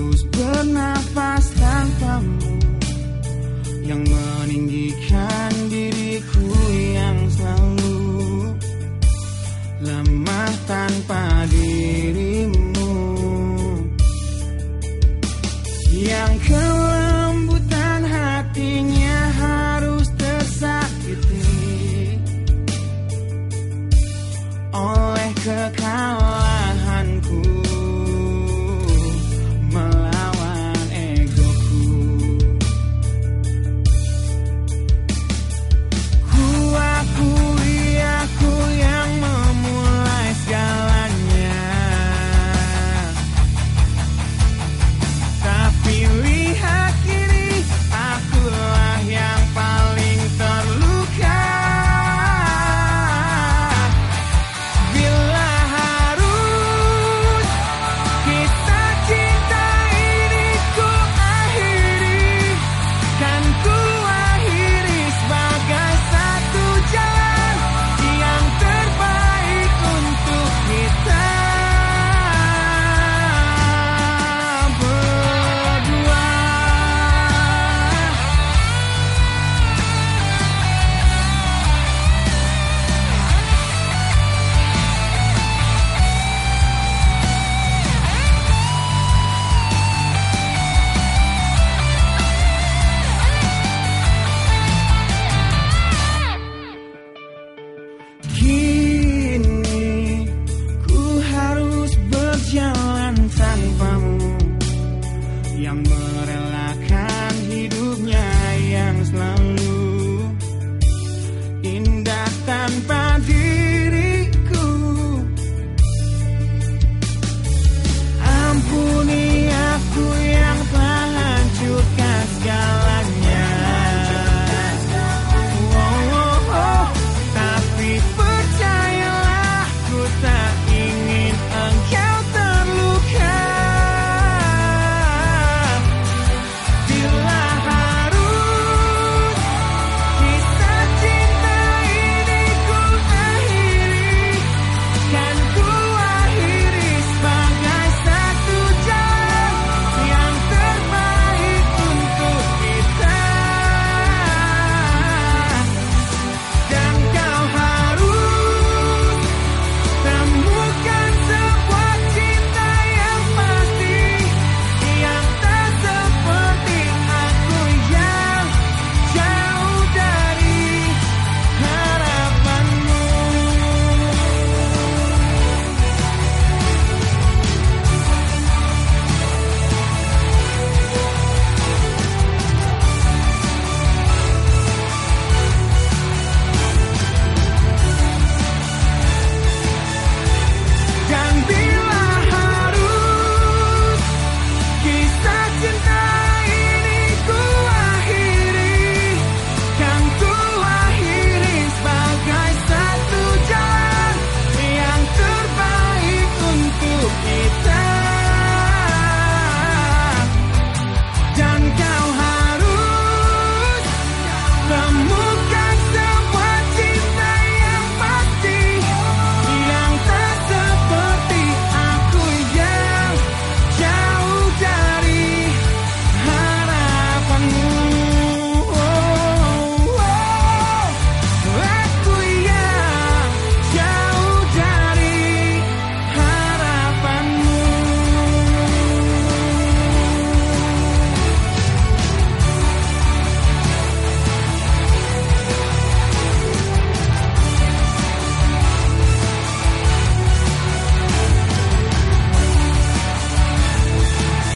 Terus bernafas tanpamu Yang meninggikan diriku yang selalu Lemah tanpa dirimu. Yang kelembutan hatinya harus tersakiti Oleh kekalahan.